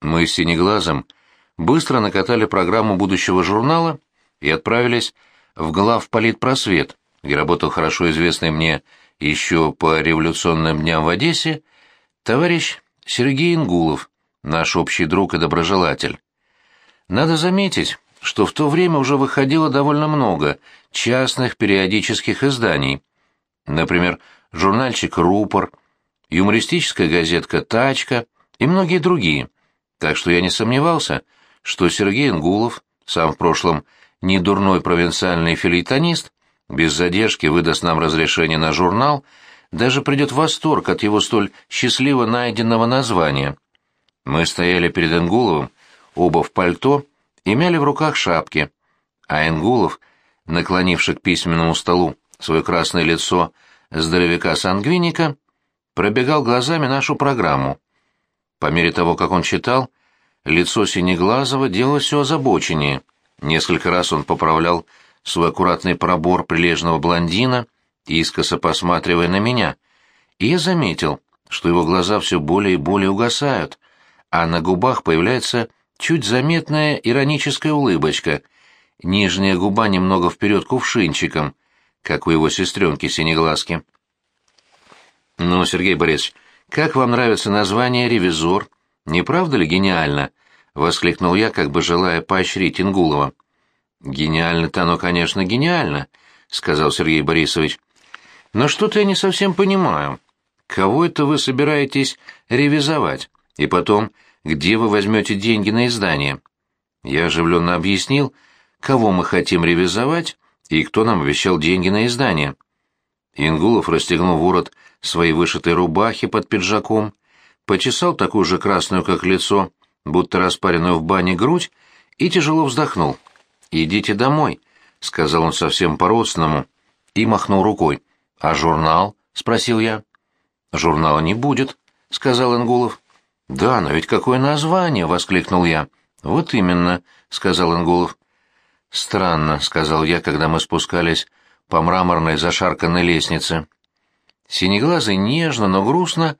Мы с Синеглазом быстро накатали программу будущего журнала и отправились в главполитпросвет, где работал хорошо известный мне еще по революционным дням в Одессе товарищ Сергей Ингулов, наш общий друг и доброжелатель. Надо заметить, что в то время уже выходило довольно много частных периодических изданий. Например, журнальчик «Рупор», юмористическая газетка «Тачка» и многие другие. Так что я не сомневался, что Сергей Ингулов, сам в прошлом недурной провинциальный филейтонист, без задержки выдаст нам разрешение на журнал, даже придет восторг от его столь счастливо найденного названия. Мы стояли перед Ингуловым, оба в пальто, и мяли в руках шапки, а Ингулов, наклонивший к письменному столу свое красное лицо здоровяка-сангвиника, пробегал глазами нашу программу. По мере того, как он читал, лицо Синеглазого делалось все озабоченнее. Несколько раз он поправлял свой аккуратный пробор прилежного блондина, искоса посматривая на меня, и я заметил, что его глаза все более и более угасают, а на губах появляется чуть заметная ироническая улыбочка, нижняя губа немного вперед кувшинчиком, как у его сестренки Синеглазки. «Ну, Сергей Борисович, как вам нравится название «Ревизор»? Не правда ли гениально?» — воскликнул я, как бы желая поощрить Ингулова. «Гениально-то оно, конечно, гениально», — сказал Сергей Борисович. «Но что-то я не совсем понимаю. Кого это вы собираетесь ревизовать? И потом, где вы возьмете деньги на издание?» Я оживленно объяснил, кого мы хотим ревизовать и кто нам обещал деньги на издание. Ингулов расстегнул ворот своей вышитой рубахи под пиджаком, почесал такую же красную, как лицо, будто распаренную в бане грудь, и тяжело вздохнул. «Идите домой», — сказал он совсем по-родственному, и махнул рукой. «А журнал?» — спросил я. «Журнала не будет», — сказал Ингулов. «Да, но ведь какое название!» — воскликнул я. «Вот именно», — сказал Ингулов. «Странно», — сказал я, когда мы спускались по мраморной зашарканной лестнице. Синеглазый нежно, но грустно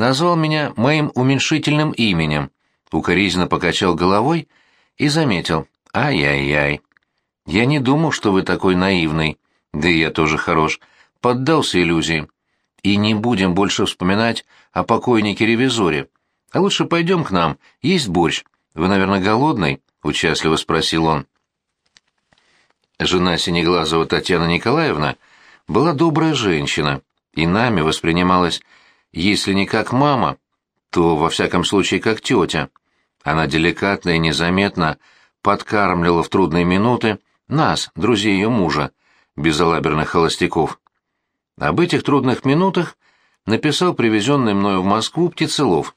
назвал меня моим уменьшительным именем, укоризненно покачал головой и заметил. «Ай-яй-яй! Я не думал, что вы такой наивный. Да и я тоже хорош. Поддался иллюзии. И не будем больше вспоминать о покойнике-ревизоре. А лучше пойдем к нам, есть борщ. Вы, наверное, голодный?» — участливо спросил он. Жена Синеглазова Татьяна Николаевна была добрая женщина, и нами воспринималась, если не как мама, то, во всяком случае, как тетя. Она деликатно и незаметно подкармливала в трудные минуты нас, друзей ее мужа, безалаберных холостяков. Об этих трудных минутах написал привезенный мною в Москву птицелов.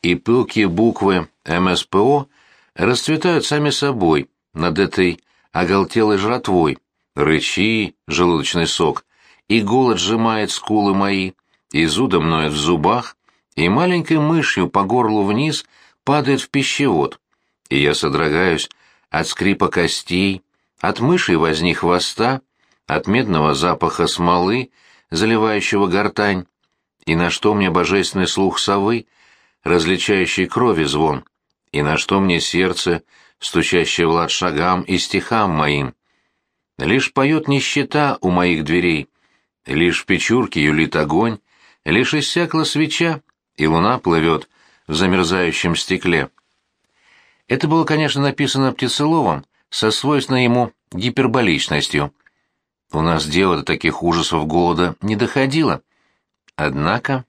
И пылкие буквы МСПО расцветают сами собой над этой оголтелой жратвой, рычи, желудочный сок, и голод сжимает скулы мои, и зуда мноет в зубах, и маленькой мышью по горлу вниз падает в пищевод, и я содрогаюсь от скрипа костей, от мыши возни хвоста, от медного запаха смолы, заливающего гортань, и на что мне божественный слух совы, различающий крови звон, и на что мне сердце, стучащее в лад шагам и стихам моим. Лишь поет нищета у моих дверей, лишь в печурке юлит огонь, лишь иссякла свеча, и луна плывет в замерзающем стекле. Это было, конечно, написано птицеловом со свойственной ему гиперболичностью. У нас дело до таких ужасов голода не доходило. Однако...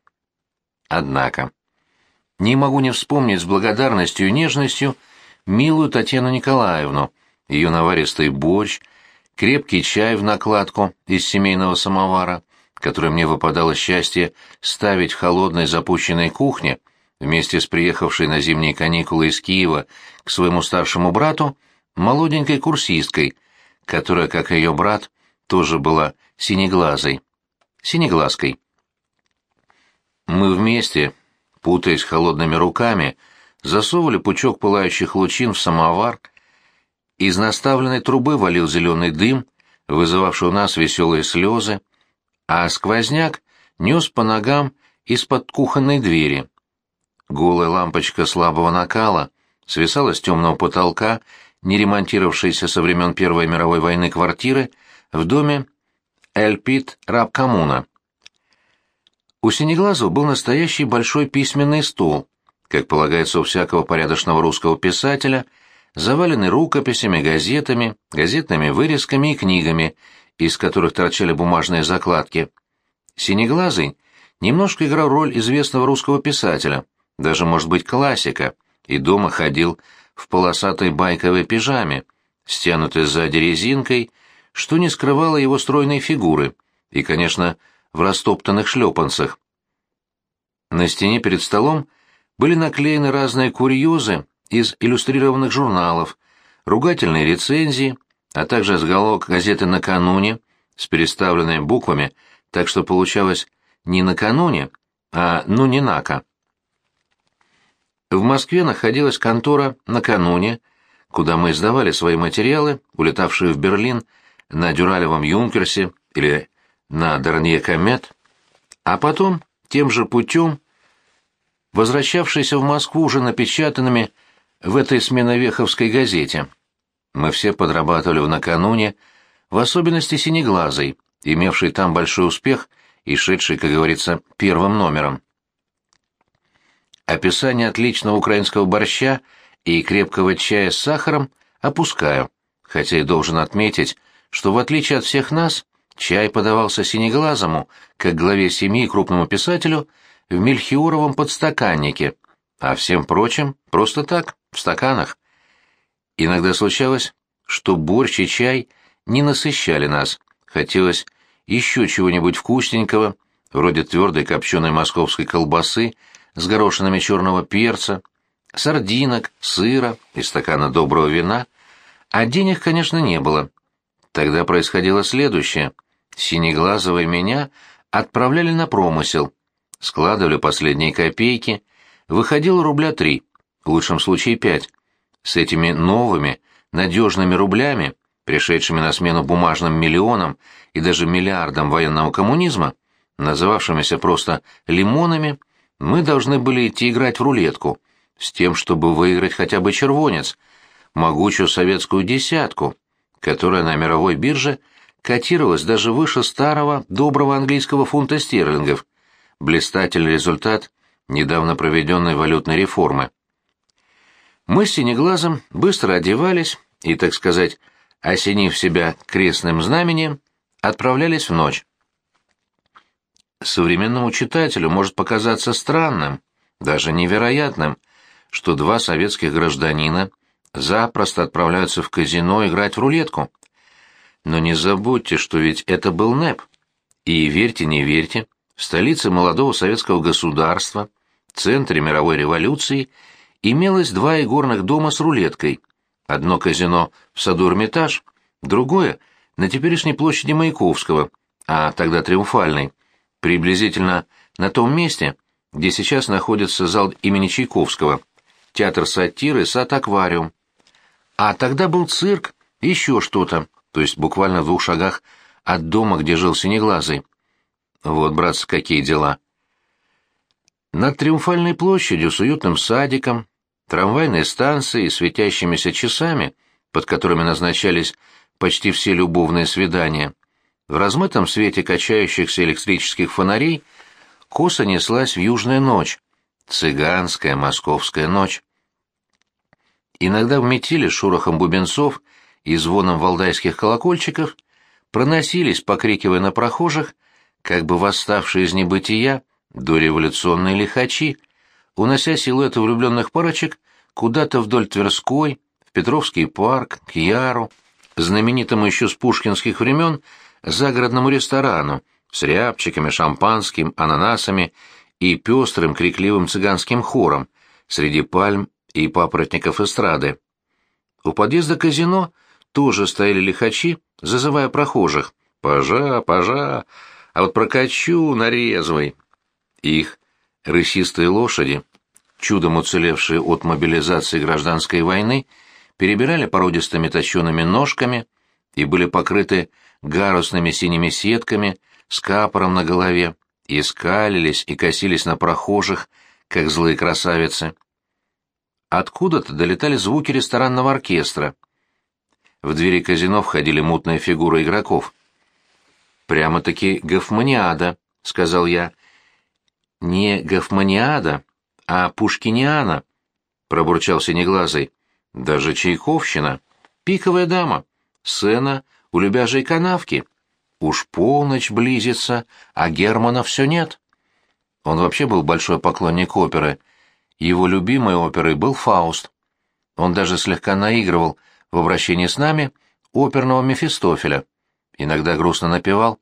Однако... Не могу не вспомнить с благодарностью и нежностью милую Татьяну Николаевну, ее наваристый борщ, крепкий чай в накладку из семейного самовара, который мне выпадало счастье ставить в холодной запущенной кухне вместе с приехавшей на зимние каникулы из Киева к своему старшему брату, молоденькой курсисткой, которая, как и ее брат, тоже была синеглазой. Синеглазкой. Мы вместе, путаясь холодными руками, засовывали пучок пылающих лучин в самовар, из наставленной трубы валил зеленый дым, вызывавший у нас веселые слезы, а сквозняк нес по ногам из-под кухонной двери. Голая лампочка слабого накала свисала с темного потолка, не ремонтировавшейся со времен Первой мировой войны квартиры, в доме Эльпит Рабкамуна. У Синеглазого был настоящий большой письменный стол, как полагается у всякого порядочного русского писателя, заваленный рукописями, газетами, газетными вырезками и книгами, из которых торчали бумажные закладки. Синеглазый немножко играл роль известного русского писателя, даже, может быть, классика, и дома ходил в полосатой байковой пижаме, стянутой сзади резинкой, что не скрывало его стройной фигуры, и, конечно, в растоптанных шлепанцах. На стене перед столом были наклеены разные курьезы из иллюстрированных журналов, ругательные рецензии, а также сголок газеты «Накануне» с переставленными буквами, так что получалось не «накануне», а «ну не нака». В Москве находилась контора «Накануне», куда мы издавали свои материалы, улетавшие в Берлин на Дюралевом Юнкерсе или на Дарнье Комет, а потом тем же путем возвращавшиеся в Москву уже напечатанными в этой сменовеховской газете. Мы все подрабатывали в накануне, в особенности синеглазый, имевший там большой успех и шедший, как говорится, первым номером. Описание отличного украинского борща и крепкого чая с сахаром опускаю, хотя и должен отметить, что в отличие от всех нас, Чай подавался синеглазому, как главе семьи и крупному писателю, в мельхиоровом подстаканнике, а всем прочим просто так, в стаканах. Иногда случалось, что борщ и чай не насыщали нас, хотелось еще чего-нибудь вкусненького, вроде твердой копченой московской колбасы с горошинами черного перца, сардинок, сыра и стакана доброго вина, а денег, конечно, не было. Тогда происходило следующее. Синеглазого меня отправляли на промысел, складывали последние копейки, выходило рубля три, в лучшем случае пять. С этими новыми, надежными рублями, пришедшими на смену бумажным миллионам и даже миллиардам военного коммунизма, называвшимися просто «лимонами», мы должны были идти играть в рулетку, с тем, чтобы выиграть хотя бы червонец, могучую советскую десятку, которая на мировой бирже – котировалась даже выше старого доброго английского фунта стерлингов. Блистательный результат недавно проведенной валютной реформы. Мы с Синеглазом быстро одевались и, так сказать, осенив себя крестным знамением, отправлялись в ночь. Современному читателю может показаться странным, даже невероятным, что два советских гражданина запросто отправляются в казино играть в рулетку. Но не забудьте, что ведь это был НЭП. И верьте, не верьте, в столице молодого советского государства, центре мировой революции, имелось два игорных дома с рулеткой. Одно казино в саду Эрмитаж, другое — на теперешней площади Маяковского, а тогда Триумфальной, приблизительно на том месте, где сейчас находится зал имени Чайковского, театр сатиры, сад-аквариум. А тогда был цирк, еще что-то, то есть буквально в двух шагах от дома, где жил Синеглазый. Вот, братцы, какие дела. Над Триумфальной площадью с уютным садиком, трамвайной станцией и светящимися часами, под которыми назначались почти все любовные свидания, в размытом свете качающихся электрических фонарей косо неслась в южная ночь, цыганская московская ночь. Иногда в метели шорохом бубенцов и звоном валдайских колокольчиков проносились, покрикивая на прохожих, как бы восставшие из небытия дореволюционные лихачи, унося силуэты влюбленных парочек куда-то вдоль Тверской, в Петровский парк, к Яру, знаменитому еще с пушкинских времен загородному ресторану с рябчиками, шампанским, ананасами и пестрым крикливым цыганским хором среди пальм и папоротников эстрады. У подъезда казино тоже стояли лихачи, зазывая прохожих. «Пожа, пожа, а вот прокачу нарезвый». Их рысистые лошади, чудом уцелевшие от мобилизации гражданской войны, перебирали породистыми точеными ножками и были покрыты гарусными синими сетками с капором на голове, и скалились и косились на прохожих, как злые красавицы. Откуда-то долетали звуки ресторанного оркестра. В двери казино входили мутные фигуры игроков. «Прямо-таки гофманиада», — сказал я. «Не гофманиада, а пушкиниана», — пробурчал синеглазый. «Даже чайковщина. Пиковая дама. Сцена у любяжей канавки. Уж полночь близится, а Германа все нет». Он вообще был большой поклонник оперы. Его любимой оперой был «Фауст». Он даже слегка наигрывал в обращении с нами оперного Мефистофеля. Иногда грустно напевал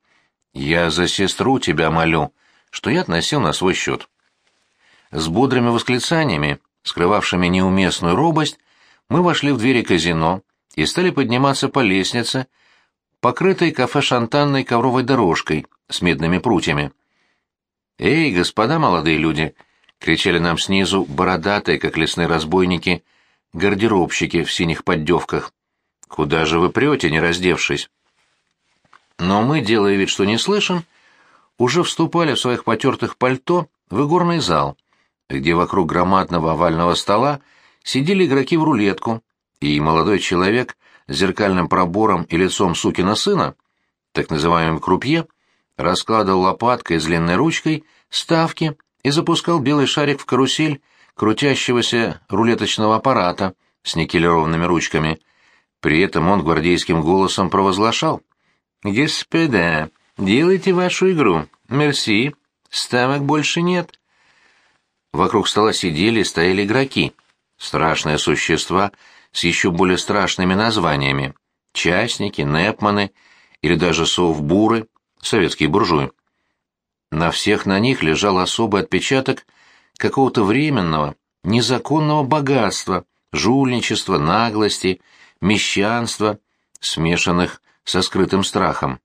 «Я за сестру тебя молю», что я относил на свой счет. С бодрыми восклицаниями, скрывавшими неуместную робость, мы вошли в двери казино и стали подниматься по лестнице, покрытой кафе-шантанной ковровой дорожкой с медными прутьями. «Эй, господа молодые люди!» — кричали нам снизу бородатые, как лесные разбойники, гардеробщики в синих поддевках. «Куда же вы прете, не раздевшись?» Но мы, делая вид, что не слышим, уже вступали в своих потертых пальто в игорный зал, где вокруг громадного овального стола сидели игроки в рулетку, и молодой человек с зеркальным пробором и лицом сукина сына, так называемый крупье, раскладывал лопаткой с длинной ручкой ставки и запускал белый шарик в карусель крутящегося рулеточного аппарата с никелированными ручками. При этом он гвардейским голосом провозглашал. «Господа, делайте вашу игру. Мерси. Ставок больше нет». Вокруг стола сидели и стояли игроки. Страшные существа с еще более страшными названиями. Частники, непманы или даже совбуры, советские буржуи. На всех на них лежал особый отпечаток какого-то временного, незаконного богатства, жульничества, наглости, мещанства, смешанных со скрытым страхом.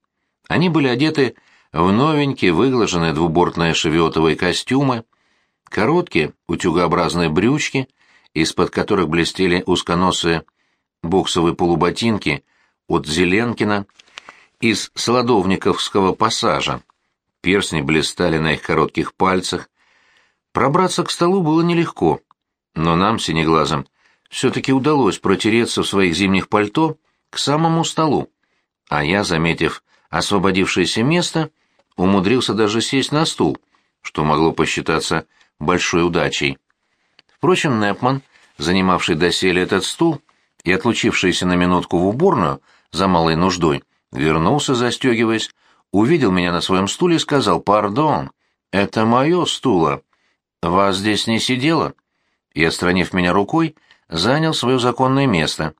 Они были одеты в новенькие выглаженные двубортные шевиотовые костюмы, короткие утюгообразные брючки, из-под которых блестели узконосые боксовые полуботинки от Зеленкина из Солодовниковского пассажа. Перстни блистали на их коротких пальцах. Пробраться к столу было нелегко, но нам, синеглазым, все-таки удалось протереться в своих зимних пальто к самому столу а я, заметив освободившееся место, умудрился даже сесть на стул, что могло посчитаться большой удачей. Впрочем, Непман, занимавший доселе этот стул и отлучившийся на минутку в уборную за малой нуждой, вернулся, застегиваясь, увидел меня на своем стуле и сказал «Пардон, это мое стуло. Вас здесь не сидело?» И, отстранив меня рукой, занял свое законное место.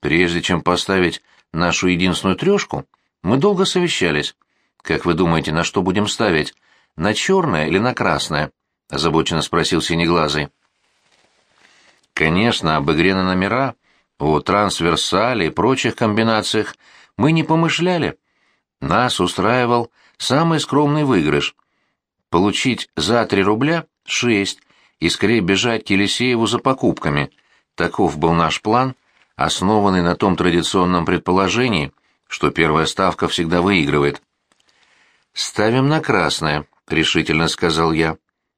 Прежде чем поставить нашу единственную трешку, мы долго совещались. Как вы думаете, на что будем ставить? На черное или на красное? озабоченно спросил Синеглазый. Конечно, об игре на номера, о трансверсале и прочих комбинациях мы не помышляли. Нас устраивал самый скромный выигрыш. Получить за три рубля шесть и скорее бежать к Елисееву за покупками. Таков был наш план, основанный на том традиционном предположении, что первая ставка всегда выигрывает. «Ставим на красное», — решительно сказал я.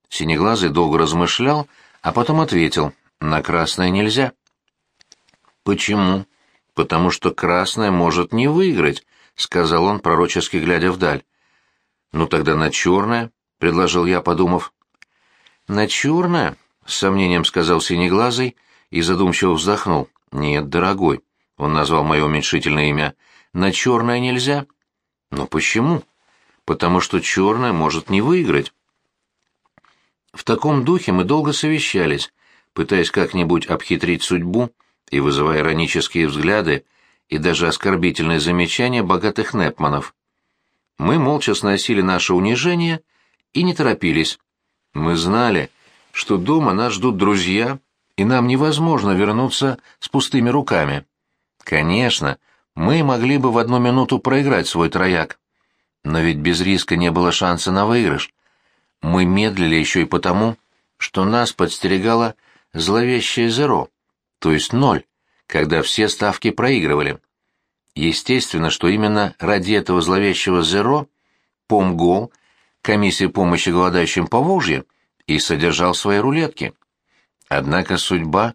Синеглазый долго размышлял, а потом ответил, «На красное нельзя». «Почему?» «Потому что красное может не выиграть», — сказал он, пророчески глядя вдаль. «Ну тогда на черное», — предложил я, подумав. «На черное?» — с сомнением сказал Синеглазый и задумчиво вздохнул. «Нет, дорогой», — он назвал мое уменьшительное имя, — «на черное нельзя». «Но почему?» «Потому что черное может не выиграть». В таком духе мы долго совещались, пытаясь как-нибудь обхитрить судьбу и вызывая иронические взгляды и даже оскорбительные замечания богатых непманов. Мы молча сносили наше унижение и не торопились. Мы знали, что дома нас ждут друзья и нам невозможно вернуться с пустыми руками. Конечно, мы могли бы в одну минуту проиграть свой трояк. Но ведь без риска не было шанса на выигрыш. Мы медлили еще и потому, что нас подстерегало зловещее зеро, то есть ноль, когда все ставки проигрывали. Естественно, что именно ради этого зловещего зеро Помгол, комиссия помощи голодающим по Волжье, и содержал свои рулетки. Однако судьба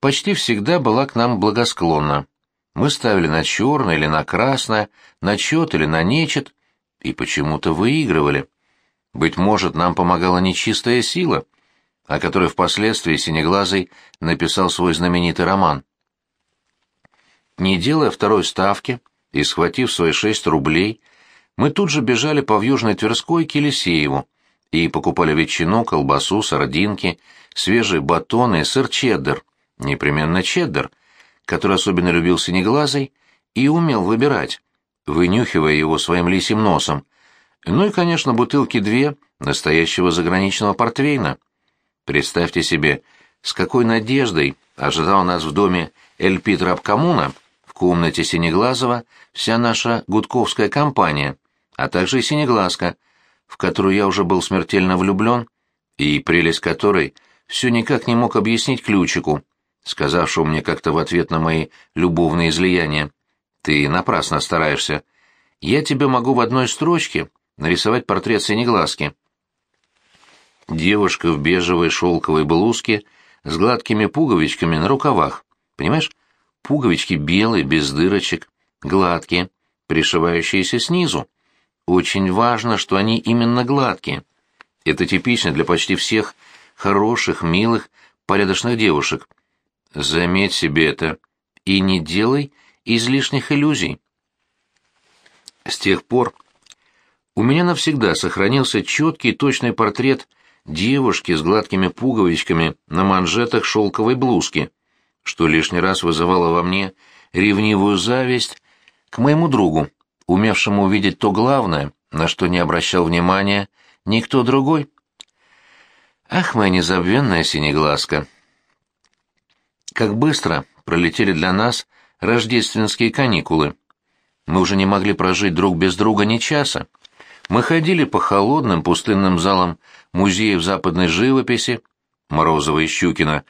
почти всегда была к нам благосклонна. Мы ставили на черное или на красное, на чет или на нечет, и почему-то выигрывали. Быть может, нам помогала нечистая сила, о которой впоследствии Синеглазый написал свой знаменитый роман. Не делая второй ставки и схватив свои шесть рублей, мы тут же бежали по Вьюжной Тверской к Елисееву и покупали ветчину, колбасу, сардинки, свежие батоны и сыр чеддер, непременно чеддер, который особенно любил Синеглазый и умел выбирать, вынюхивая его своим лисим носом, ну и, конечно, бутылки две настоящего заграничного портвейна. Представьте себе, с какой надеждой ожидал нас в доме Эльпитра Абкамуна, в комнате Синеглазова, вся наша гудковская компания, а также и Синеглазка, в которую я уже был смертельно влюблен, и прелесть которой все никак не мог объяснить ключику, сказавшему мне как-то в ответ на мои любовные излияния. «Ты напрасно стараешься. Я тебе могу в одной строчке нарисовать портрет Синеглазки. Девушка в бежевой шелковой блузке с гладкими пуговичками на рукавах. Понимаешь? Пуговички белые, без дырочек, гладкие, пришивающиеся снизу. Очень важно, что они именно гладкие. Это типично для почти всех хороших, милых, порядочных девушек. Заметь себе это и не делай излишних иллюзий. С тех пор у меня навсегда сохранился четкий точный портрет девушки с гладкими пуговичками на манжетах шелковой блузки, что лишний раз вызывало во мне ревнивую зависть к моему другу, умевшему увидеть то главное, на что не обращал внимания никто другой. Ах, моя незабвенная синеглазка! Как быстро пролетели для нас рождественские каникулы. Мы уже не могли прожить друг без друга ни часа. Мы ходили по холодным пустынным залам музеев западной живописи, Морозова и Щукина,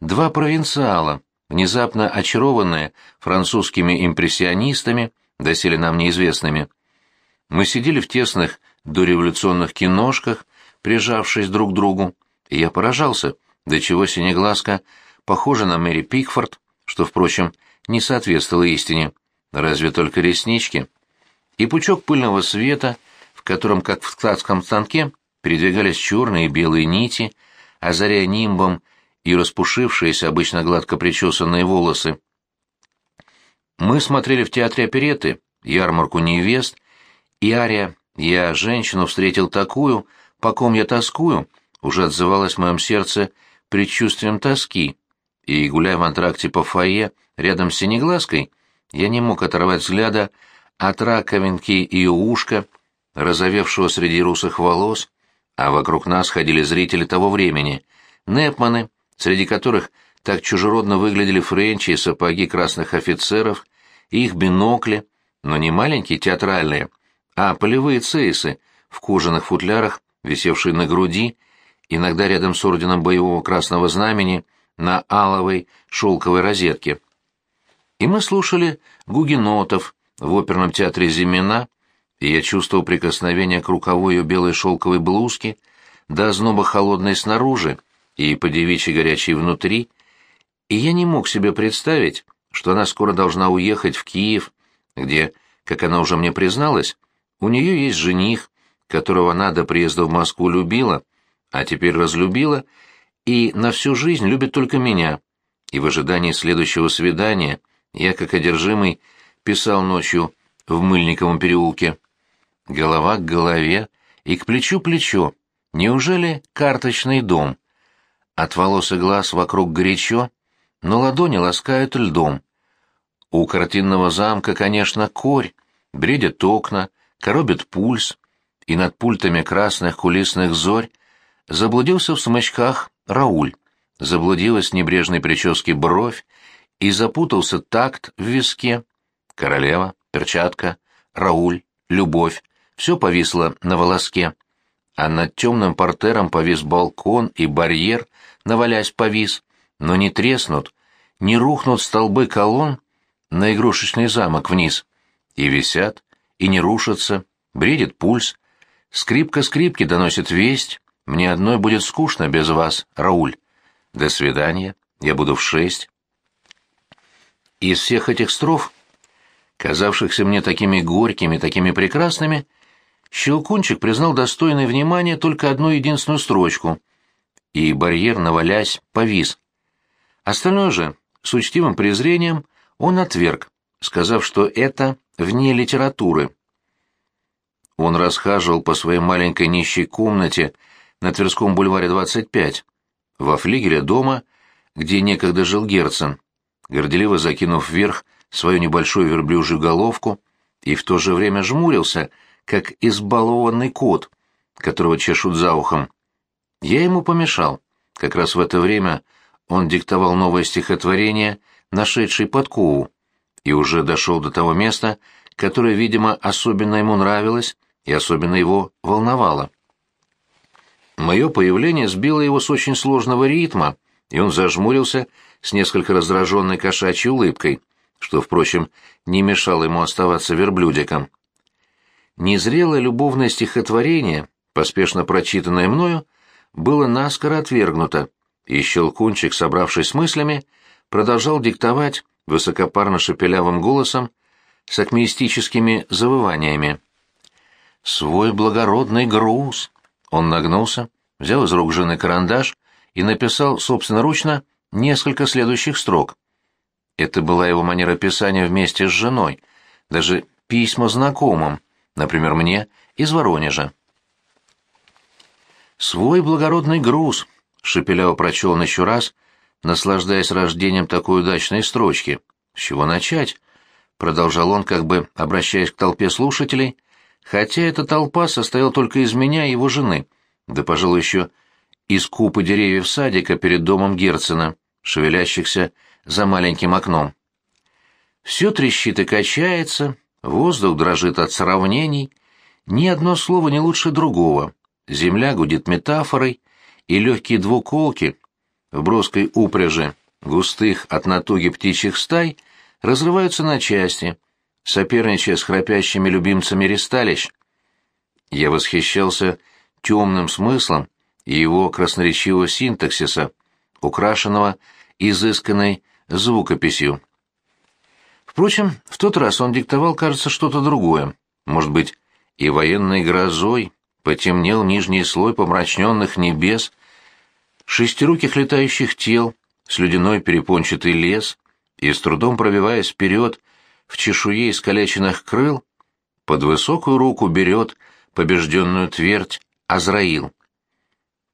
два провинциала, внезапно очарованные французскими импрессионистами, доселе нам неизвестными. Мы сидели в тесных дореволюционных киношках, прижавшись друг к другу, и я поражался, до чего синеглазка похожа на Мэри Пикфорд, что, впрочем, не соответствовало истине, разве только реснички. И пучок пыльного света — котором, как в ткацком станке, передвигались черные и белые нити, озаряя нимбом и распушившиеся, обычно гладко причесанные волосы. Мы смотрели в театре опереты ярмарку невест, и ария «Я женщину встретил такую, по ком я тоскую» уже отзывалась в моем сердце предчувствием тоски, и, гуляя в антракте по фойе рядом с синеглазкой, я не мог оторвать взгляда от раковинки ее ушка, разовевшего среди русых волос, а вокруг нас ходили зрители того времени, непманы, среди которых так чужеродно выглядели френчи и сапоги красных офицеров, и их бинокли, но не маленькие театральные, а полевые цейсы в кожаных футлярах, висевшие на груди, иногда рядом с орденом боевого красного знамени на аловой шелковой розетке. И мы слушали гугенотов в оперном театре «Зимина», и я чувствовал прикосновение к рукаву ее белой шелковой блузки, до озноба холодной снаружи и по девичьей горячей внутри, и я не мог себе представить, что она скоро должна уехать в Киев, где, как она уже мне призналась, у нее есть жених, которого она до приезда в Москву любила, а теперь разлюбила, и на всю жизнь любит только меня. И в ожидании следующего свидания я, как одержимый, писал ночью в Мыльниковом переулке голова к голове и к плечу плечо. Неужели карточный дом? От волос и глаз вокруг горячо, но ладони ласкают льдом. У картинного замка, конечно, корь, бредят окна, коробит пульс, и над пультами красных кулисных зорь заблудился в смычках Рауль, заблудилась небрежной прическе бровь, и запутался такт в виске. Королева, перчатка, Рауль, любовь, все повисло на волоске, а над темным портером повис балкон и барьер, навалясь повис, но не треснут, не рухнут столбы колонн на игрушечный замок вниз, и висят, и не рушатся, бредит пульс, скрипка скрипки доносит весть, Мне одной будет скучно без вас, Рауль. До свидания. Я буду в шесть. Из всех этих строф, казавшихся мне такими горькими, такими прекрасными, Щелкунчик признал достойной внимания только одну единственную строчку, и барьер, навалясь, повис. Остальное же, с учтивым презрением, он отверг, сказав, что это вне литературы. Он расхаживал по своей маленькой нищей комнате на Тверском бульваре 25, во флигеле дома, где некогда жил Герцен, горделиво закинув вверх свою небольшую верблюжью головку и в то же время жмурился, как избалованный кот, которого чешут за ухом. Я ему помешал. Как раз в это время он диктовал новое стихотворение, нашедший подкову, и уже дошел до того места, которое, видимо, особенно ему нравилось и особенно его волновало. Мое появление сбило его с очень сложного ритма, и он зажмурился с несколько раздраженной кошачьей улыбкой, что, впрочем, не мешало ему оставаться верблюдиком. Незрелое любовное стихотворение, поспешно прочитанное мною, было наскоро отвергнуто, и Щелкунчик, собравшись с мыслями, продолжал диктовать высокопарно-шепелявым голосом с акмеистическими завываниями. «Свой благородный груз!» Он нагнулся, взял из рук жены карандаш и написал собственноручно несколько следующих строк. Это была его манера писания вместе с женой, даже письма знакомым, например, мне, из Воронежа. «Свой благородный груз», — шепеляво прочел он еще раз, наслаждаясь рождением такой удачной строчки. «С чего начать?» — продолжал он, как бы обращаясь к толпе слушателей, хотя эта толпа состояла только из меня и его жены, да, пожалуй, еще из купы деревьев садика перед домом Герцена, шевелящихся за маленьким окном. Все трещит и качается, воздух дрожит от сравнений, ни одно слово не лучше другого, земля гудит метафорой, и легкие двуколки в броской упряжи густых от натуги птичьих стай разрываются на части, соперничая с храпящими любимцами ресталищ. Я восхищался темным смыслом его красноречивого синтаксиса, украшенного изысканной звукописью. Впрочем, в тот раз он диктовал, кажется, что-то другое. Может быть, и военной грозой потемнел нижний слой помрачненных небес, шестируких летающих тел, слюдяной перепончатый лес, и с трудом пробиваясь вперед в чешуе искалеченных крыл, под высокую руку берет побежденную твердь Азраил.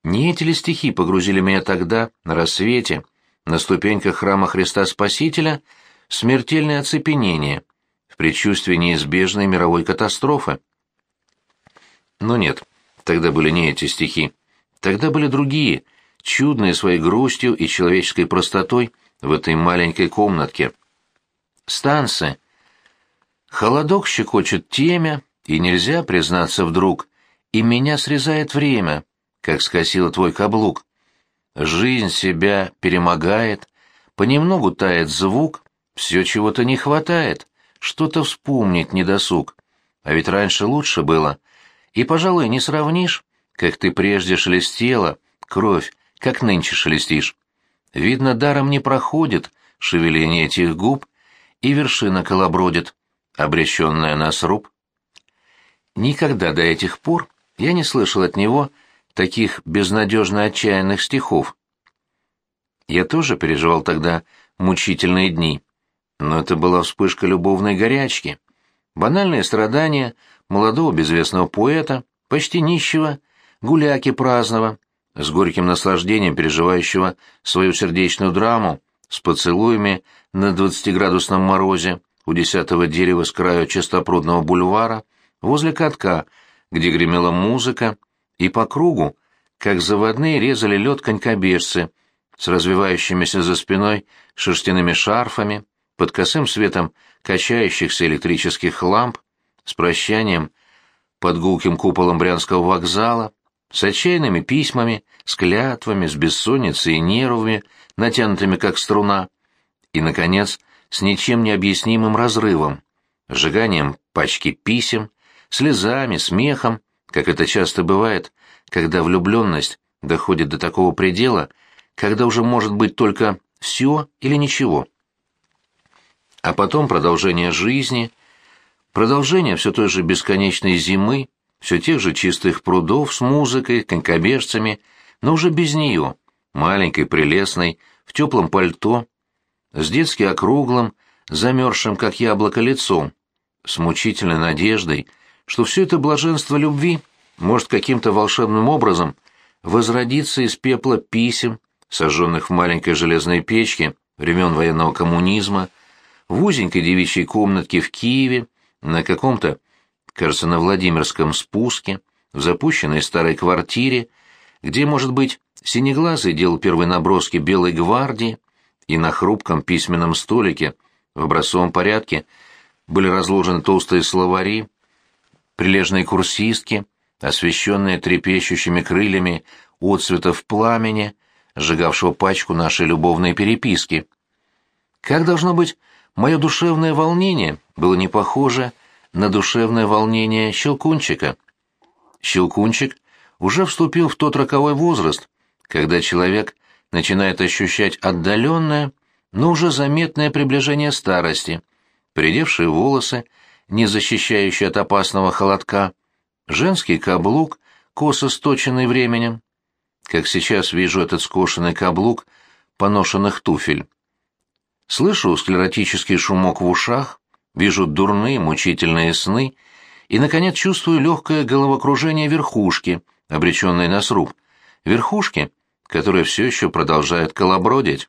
Не эти ли стихи погрузили меня тогда, на рассвете, на ступеньках храма Христа Спасителя, в смертельное оцепенение, в предчувствии неизбежной мировой катастрофы? Но нет, тогда были не эти стихи. Тогда были другие, чудные своей грустью и человеческой простотой в этой маленькой комнатке. Станцы. Холодок щекочет темя, и нельзя признаться вдруг, и меня срезает время, как скосило твой каблук. Жизнь себя перемогает, понемногу тает звук, все чего-то не хватает, что-то вспомнить недосуг. А ведь раньше лучше было. И, пожалуй, не сравнишь, как ты прежде шелестела, кровь, как нынче шелестишь. Видно, даром не проходит шевеление этих губ, и вершина колобродит, обреченная на сруб. Никогда до этих пор я не слышал от него таких безнадежно отчаянных стихов. Я тоже переживал тогда мучительные дни, но это была вспышка любовной горячки, банальные страдания молодого безвестного поэта, почти нищего, гуляки праздного, с горьким наслаждением переживающего свою сердечную драму, с поцелуями на двадцатиградусном морозе у десятого дерева с краю чистопрудного бульвара, возле катка, где гремела музыка, и по кругу, как заводные резали лед конькобежцы с развивающимися за спиной шерстяными шарфами, под косым светом качающихся электрических ламп, с прощанием под гулким куполом Брянского вокзала, с отчаянными письмами, с клятвами, с бессонницей и нервами, натянутыми как струна, и, наконец, с ничем не объяснимым разрывом, сжиганием пачки писем, слезами, смехом, как это часто бывает, когда влюбленность доходит до такого предела, когда уже может быть только все или ничего. А потом продолжение жизни, продолжение все той же бесконечной зимы, все тех же чистых прудов с музыкой, конькобежцами, но уже без нее, маленькой, прелестной, в теплом пальто, с детски округлым, замерзшим, как яблоко, лицом, с мучительной надеждой, что все это блаженство любви может каким-то волшебным образом возродиться из пепла писем, сожженных в маленькой железной печке времен военного коммунизма, в узенькой девичьей комнатке в Киеве, на каком-то, кажется, на Владимирском спуске, в запущенной старой квартире, где, может быть, Синеглазый делал первые наброски Белой гвардии, и на хрупком письменном столике в образцовом порядке были разложены толстые словари, прилежные курсистки, освещенные трепещущими крыльями отцветов пламени, сжигавшего пачку нашей любовной переписки. Как должно быть, мое душевное волнение было не похоже на душевное волнение Щелкунчика. Щелкунчик уже вступил в тот роковой возраст, когда человек начинает ощущать отдаленное, но уже заметное приближение старости, придевшие волосы, не защищающие от опасного холодка, женский каблук, косо сточенный временем. Как сейчас вижу этот скошенный каблук поношенных туфель. Слышу склеротический шумок в ушах, вижу дурные мучительные сны и, наконец, чувствую легкое головокружение верхушки, обреченной на сруб. Верхушки, которые все еще продолжают колобродить.